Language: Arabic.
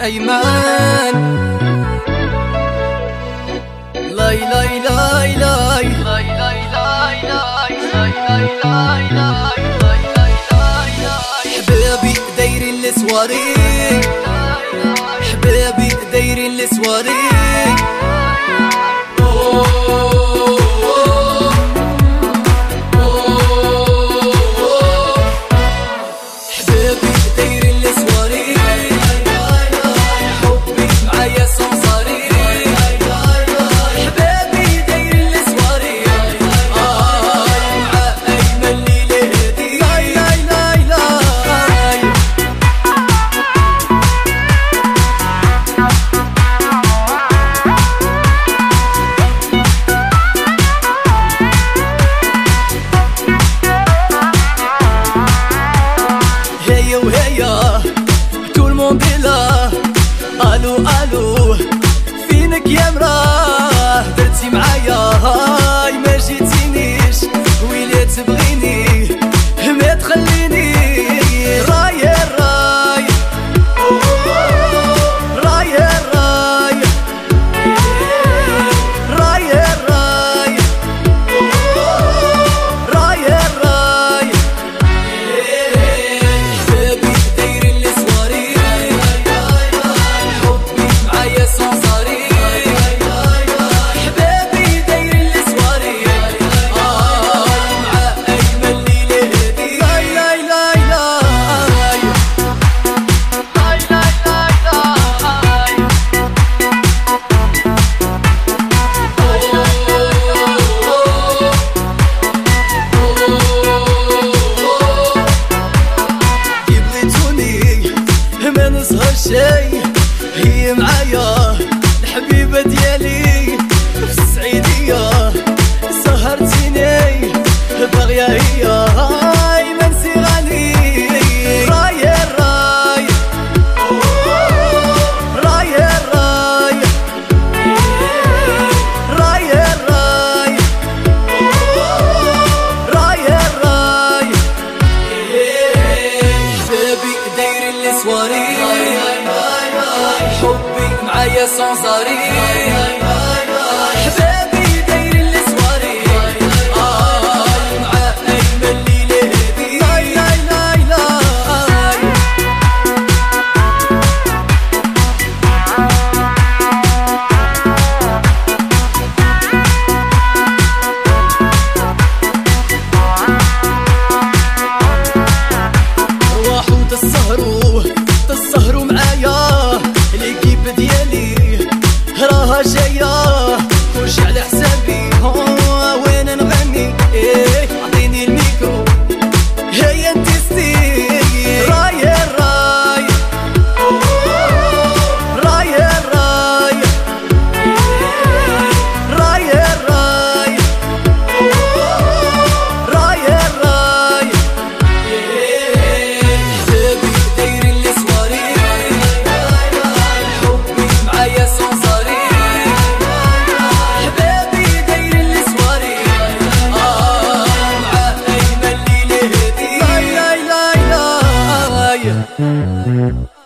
أيمان لاي لاي لاي لاي لاي لاي لاي لاي لاي لاي لاي حبيبي دايرين السواري حبابي دايرين السواري ألو ألو فينك يا مراه حبك معايا سون Yeah.